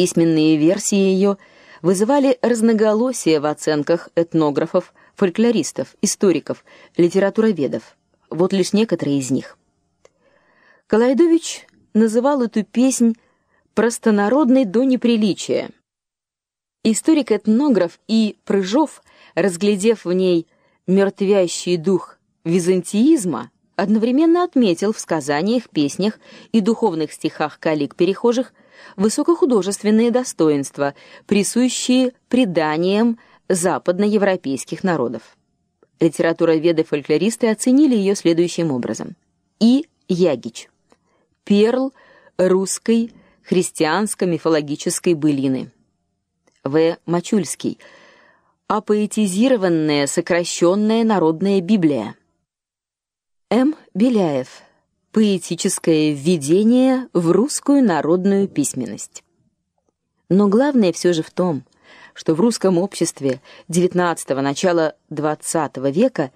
Письменные версии ее вызывали разноголосие в оценках этнографов, фольклористов, историков, литературоведов. Вот лишь некоторые из них. Калайдович называл эту песнь простонародной до неприличия. Историк-этнограф И. Прыжов, разглядев в ней мертвящий дух византиизма, одновременно отметил в сказаниях, песнях и духовных стихах калик перехожих высокохудожественные достоинства, присущие преданиям западноевропейских народов. Литературоведы-фольклористы оценили ее следующим образом: И. Ягич. Перл русской христианско-мифологической былины. В. Мачульский. Апоэтизированная сокращенная народная Библия. М. Беляев. Поэтическое введение в русскую народную письменность. Но главное все же в том, что в русском обществе XIX начала XX века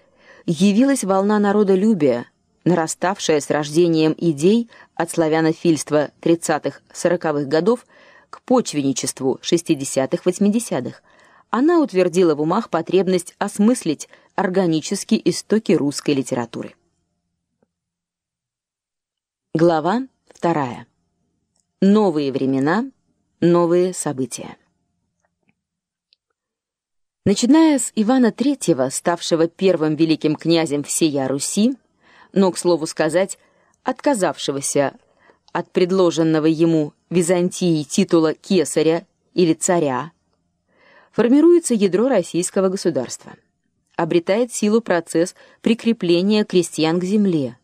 явилась волна народолюбия, нараставшая с рождением идей от славянофильства 30-40-х годов к почвенничеству 60-80-х. Она утвердила в умах потребность осмыслить органически истоки русской литературы. Глава вторая. Новые времена, новые события. Начиная с Ивана III, ставшего первым великим князем всея Руси, но, к слову сказать, отказавшегося от предложенного ему Византии титула кесаря или царя, формируется ядро российского государства. Обретает силу процесс прикрепления крестьян к земле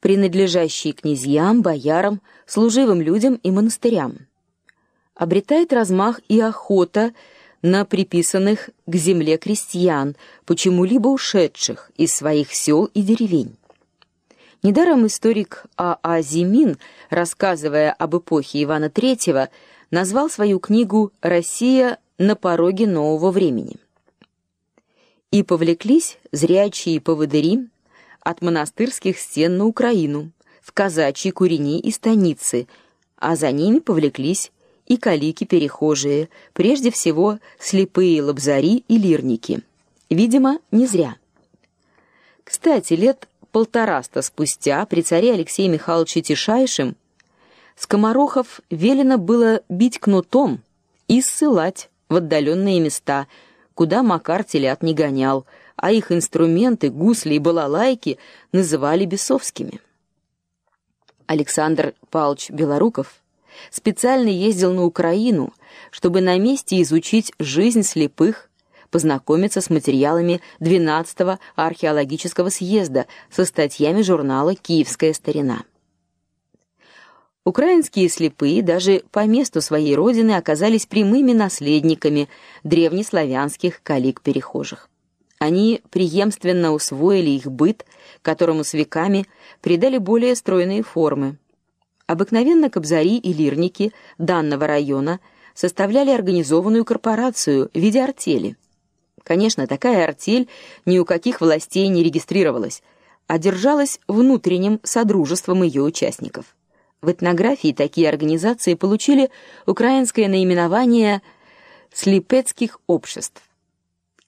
принадлежащие князьям, боярам, служивым людям и монастырям. Обретает размах и охота на приписанных к земле крестьян, почему-либо ушедших из своих сел и деревень. Недаром историк А. А. Зимин, рассказывая об эпохе Ивана III, назвал свою книгу Россия на пороге нового времени. И повлеклись зрячие поводыри от монастырских стен на Украину, в казачьи курени и станицы, а за ними повлеклись и калики-перехожие, прежде всего слепые лобзари и лирники. Видимо, не зря. Кстати, лет полтораста спустя при царе Алексее Михайловиче Тишайшем скоморохов велено было бить кнутом и ссылать в отдаленные места, куда Макар телят не гонял, а их инструменты, гусли и балалайки, называли бесовскими. Александр Павлович Белоруков специально ездил на Украину, чтобы на месте изучить жизнь слепых, познакомиться с материалами 12-го археологического съезда со статьями журнала Киевская старина. Украинские слепые даже по месту своей родины оказались прямыми наследниками древнеславянских калик-перехожих. Они преемственно усвоили их быт, которому с веками придали более стройные формы. Обыкновенно кобзари и лирники данного района составляли организованную корпорацию в виде артели. Конечно, такая артель ни у каких властей не регистрировалась, а держалась внутренним содружеством ее участников. В этнографии такие организации получили украинское наименование слепецких обществ.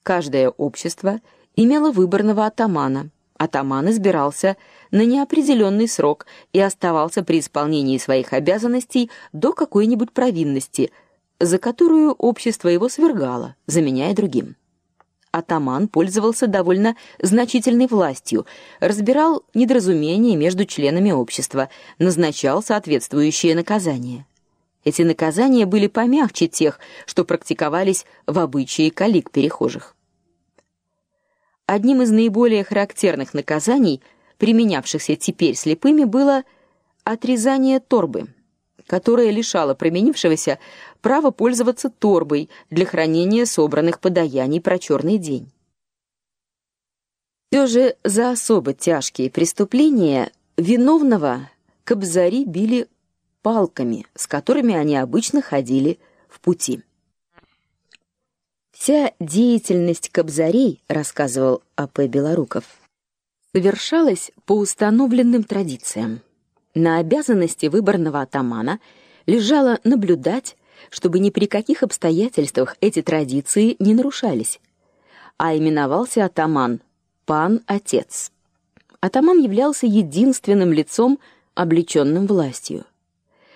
Каждое общество имело выборного атамана. Атаман избирался на неопределенный срок и оставался при исполнении своих обязанностей до какой-нибудь провинности, за которую общество его свергало, заменяя другим. Атаман пользовался довольно значительной властью, разбирал недоразумения между членами общества, назначал соответствующие наказания. Эти наказания были помягче тех, что практиковались в обычае калик перехожих. Одним из наиболее характерных наказаний, применявшихся теперь слепыми, было отрезание торбы, которое лишало променившегося права пользоваться торбой для хранения собранных подаяний про черный день. Все же за особо тяжкие преступления виновного кобзари били палками, с которыми они обычно ходили в пути. Вся деятельность кобзарей, рассказывал А.П. Белоруков, совершалась по установленным традициям. На обязанности выборного атамана лежало наблюдать, чтобы ни при каких обстоятельствах эти традиции не нарушались, а именовался атаман, пан-отец. Атаман являлся единственным лицом, облеченным властью.